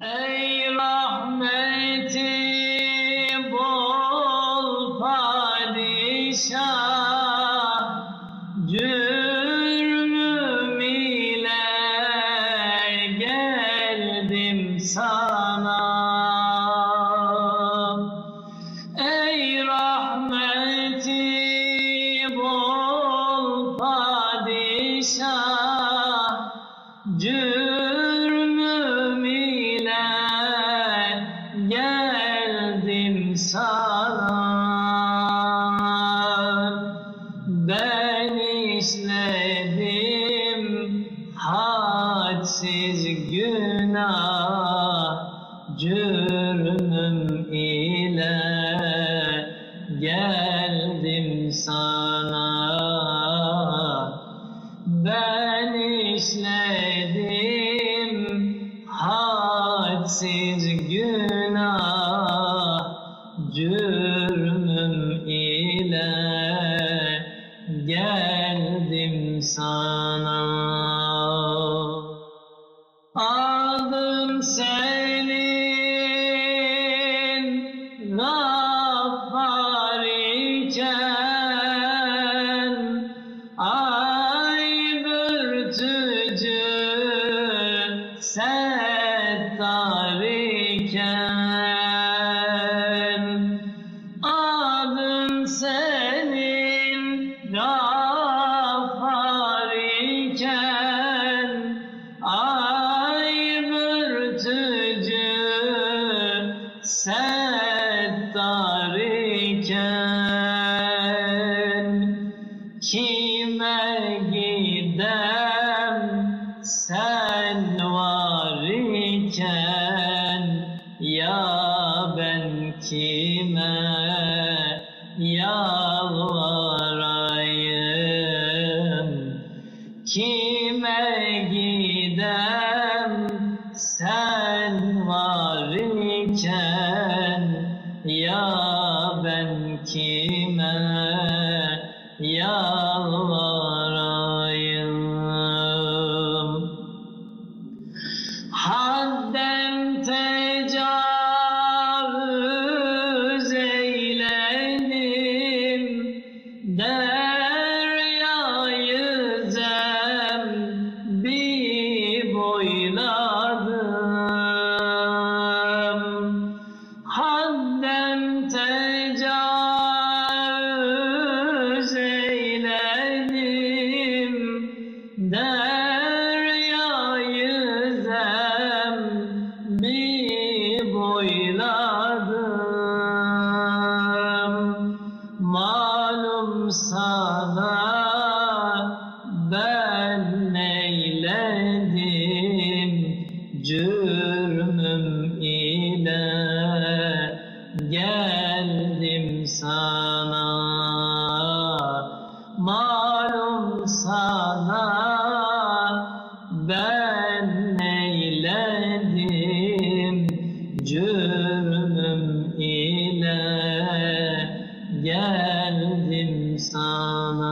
Ey rahmeti bol padişah Cürmüm geldim sana. Ey rahmeti bol padişah İle geldim sana. Ben işledim hadsiz gün. gel Kime gidem? Sen var iken Ya ben kime? Ya then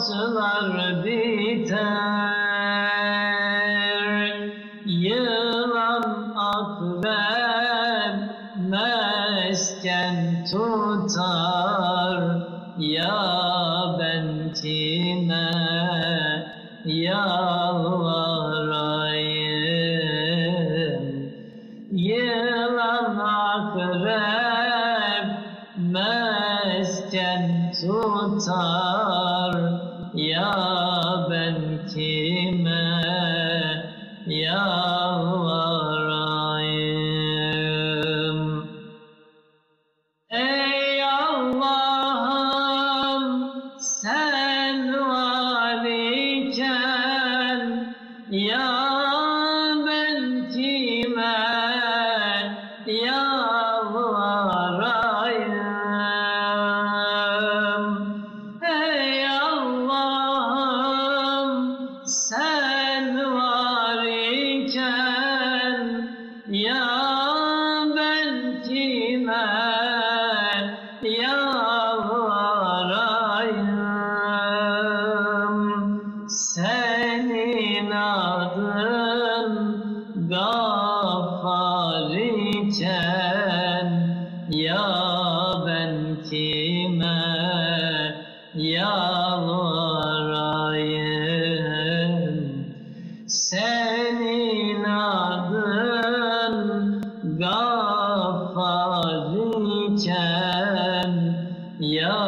Hayatlar biter. Yılan akrep mesken tutar. Ya bentine yalvarayım? Yılan akrep mesken tutar. Ya ben kime yalvarayım? Ey Allah'ım sen var iken Ya ben kime yalvarayım? Senin adın gaffar iken ya